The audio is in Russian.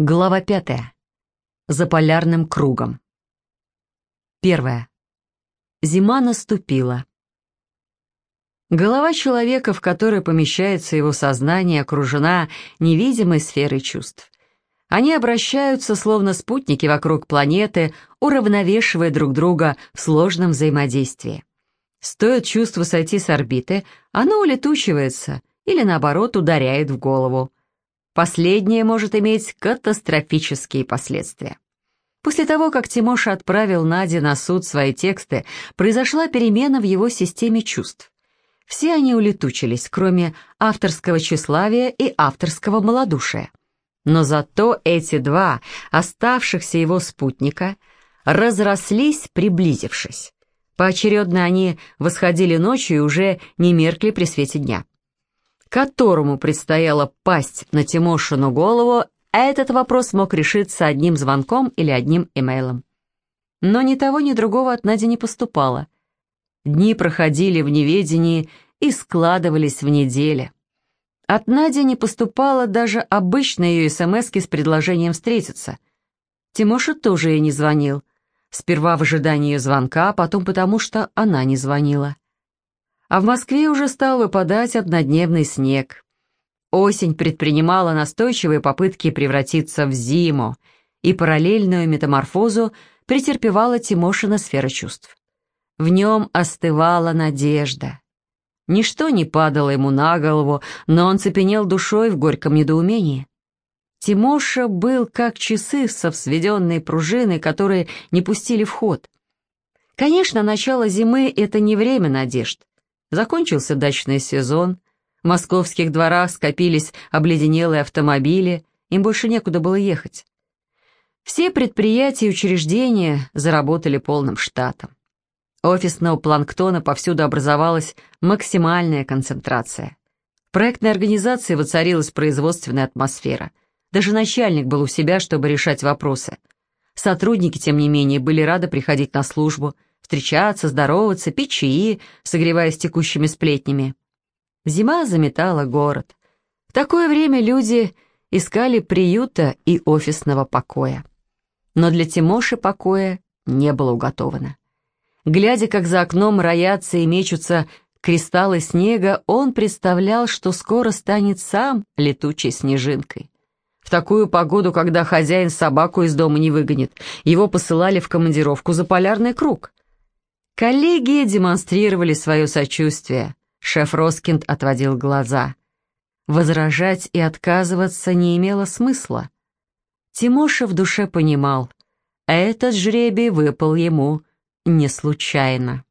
Глава пятая. За полярным кругом. Первая. Зима наступила. Голова человека, в которой помещается его сознание, окружена невидимой сферой чувств. Они обращаются, словно спутники вокруг планеты, уравновешивая друг друга в сложном взаимодействии. Стоит чувству сойти с орбиты, оно улетучивается или, наоборот, ударяет в голову. Последнее может иметь катастрофические последствия. После того, как Тимоша отправил Наде на суд свои тексты, произошла перемена в его системе чувств. Все они улетучились, кроме авторского тщеславия и авторского малодушия. Но зато эти два оставшихся его спутника разрослись, приблизившись. Поочередно они восходили ночью и уже не меркли при свете дня которому предстояло пасть на Тимошину голову, этот вопрос мог решиться одним звонком или одним имейлом. Но ни того, ни другого от Нади не поступало. Дни проходили в неведении и складывались в недели. От Нади не поступало даже обычной ее смс с предложением встретиться. Тимоша тоже ей не звонил. Сперва в ожидании ее звонка, а потом потому, что она не звонила а в Москве уже стал выпадать однодневный снег. Осень предпринимала настойчивые попытки превратиться в зиму, и параллельную метаморфозу претерпевала Тимошина сфера чувств. В нем остывала надежда. Ничто не падало ему на голову, но он цепенел душой в горьком недоумении. Тимоша был как часы со сведенной пружиной, которые не пустили в ход. Конечно, начало зимы — это не время надежд. Закончился дачный сезон, в московских дворах скопились обледенелые автомобили, им больше некуда было ехать. Все предприятия и учреждения заработали полным штатом. Офисного планктона повсюду образовалась максимальная концентрация. В проектной организации воцарилась производственная атмосфера. Даже начальник был у себя, чтобы решать вопросы. Сотрудники, тем не менее, были рады приходить на службу – встречаться, здороваться, пить чаи, согреваясь текущими сплетнями. Зима заметала город. В такое время люди искали приюта и офисного покоя. Но для Тимоши покоя не было уготовано. Глядя, как за окном роятся и мечутся кристаллы снега, он представлял, что скоро станет сам летучей снежинкой. В такую погоду, когда хозяин собаку из дома не выгонит, его посылали в командировку за полярный круг. Коллеги демонстрировали свое сочувствие. Шеф Роскинд отводил глаза. Возражать и отказываться не имело смысла. Тимоша в душе понимал, этот жребий выпал ему не случайно.